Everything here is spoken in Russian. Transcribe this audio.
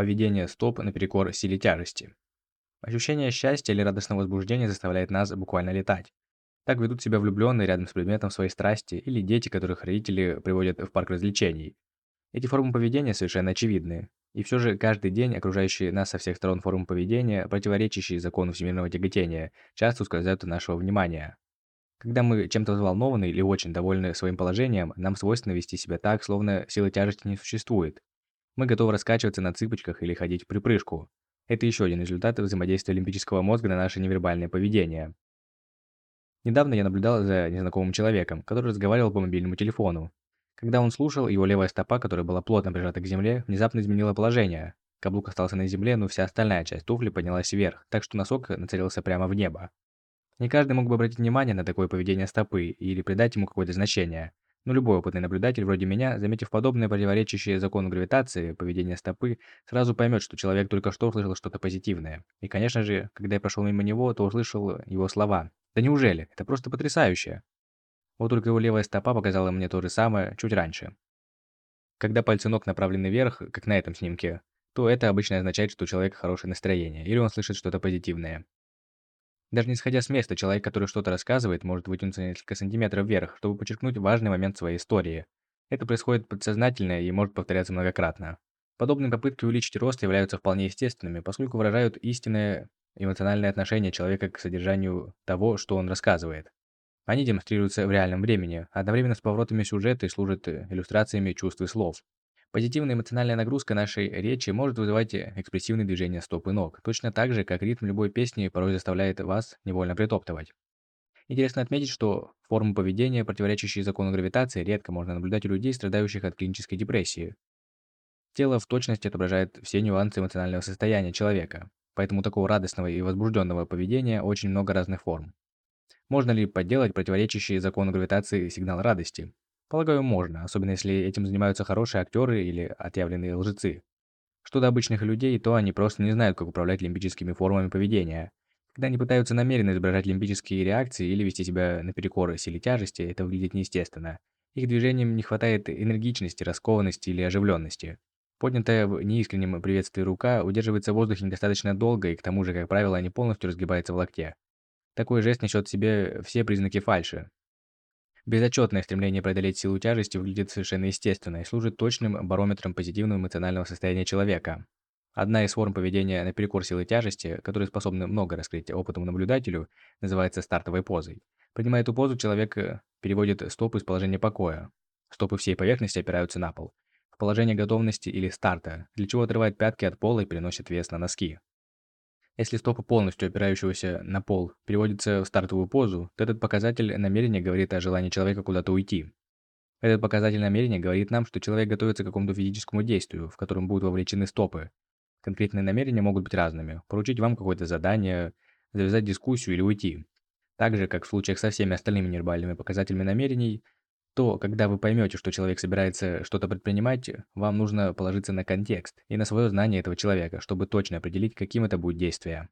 Поведение стоп наперекор силе тяжести. Ощущение счастья или радостного возбуждения заставляет нас буквально летать. Так ведут себя влюбленные рядом с предметом своей страсти или дети, которых родители приводят в парк развлечений. Эти формы поведения совершенно очевидны. И все же каждый день окружающие нас со всех сторон формы поведения, противоречащие закону всемирного тяготения, часто ускользают от нашего внимания. Когда мы чем-то взволнованы или очень довольны своим положением, нам свойственно вести себя так, словно силы тяжести не существует. Мы готовы раскачиваться на цыпочках или ходить в припрыжку. Это еще один результат взаимодействия лимбического мозга на наше невербальное поведение. Недавно я наблюдал за незнакомым человеком, который разговаривал по мобильному телефону. Когда он слушал, его левая стопа, которая была плотно прижата к земле, внезапно изменила положение. Каблук остался на земле, но вся остальная часть туфли поднялась вверх, так что носок нацелился прямо в небо. Не каждый мог бы обратить внимание на такое поведение стопы или придать ему какое-то значение. Но любой опытный наблюдатель вроде меня, заметив подобное противоречащее закону гравитации поведение стопы, сразу поймет, что человек только что услышал что-то позитивное. И, конечно же, когда я прошел мимо него, то услышал его слова. «Да неужели? Это просто потрясающе!» Вот только его левая стопа показала мне то же самое чуть раньше. Когда пальцы ног направлены вверх, как на этом снимке, то это обычно означает, что у человека хорошее настроение, или он слышит что-то позитивное. Даже не сходя с места, человек, который что-то рассказывает, может вытянуться несколько сантиметров вверх, чтобы подчеркнуть важный момент своей истории. Это происходит подсознательно и может повторяться многократно. Подобные попытки увеличить рост являются вполне естественными, поскольку выражают истинное эмоциональное отношение человека к содержанию того, что он рассказывает. Они демонстрируются в реальном времени, одновременно с поворотами сюжета и служат иллюстрациями чувств и слов. Позитивная эмоциональная нагрузка нашей речи может вызывать экспрессивные движения стоп и ног, точно так же, как ритм любой песни порой заставляет вас невольно притоптывать. Интересно отметить, что формы поведения, противоречащие закону гравитации, редко можно наблюдать у людей, страдающих от клинической депрессии. Тело в точности отображает все нюансы эмоционального состояния человека, поэтому такого радостного и возбужденного поведения очень много разных форм. Можно ли подделать противоречащий закону гравитации сигнал радости? Полагаю, можно, особенно если этим занимаются хорошие актеры или отъявленные лжецы. Что до обычных людей, то они просто не знают, как управлять лимбическими формами поведения. Когда они пытаются намеренно изображать лимбические реакции или вести себя наперекор силе тяжести, это выглядит неестественно. Их движениям не хватает энергичности, раскованности или оживленности. Поднятая в неискреннем приветствии рука удерживается в воздухе недостаточно долго, и к тому же, как правило, они полностью разгибаются в локте. Такой жест несет в себе все признаки фальши. Безотчетное стремление преодолеть силу тяжести выглядит совершенно естественно и служит точным барометром позитивного эмоционального состояния человека. Одна из форм поведения наперекор силы тяжести, которые способны много раскрыть опытному наблюдателю, называется стартовой позой. Принимая эту позу, человек э, переводит стопы из положения покоя. Стопы всей поверхности опираются на пол. В положение готовности или старта, для чего отрывает пятки от пола и переносит вес на носки. Если стопа полностью опирающегося на пол переводится в стартовую позу, то этот показатель намерения говорит о желании человека куда-то уйти. Этот показатель намерения говорит нам, что человек готовится к какому-то физическому действию, в котором будут вовлечены стопы. Конкретные намерения могут быть разными. Поручить вам какое-то задание, завязать дискуссию или уйти. Так же, как в случаях со всеми остальными невербальными показателями намерений, то, когда вы поймете, что человек собирается что-то предпринимать, вам нужно положиться на контекст и на свое знание этого человека, чтобы точно определить, каким это будет действие.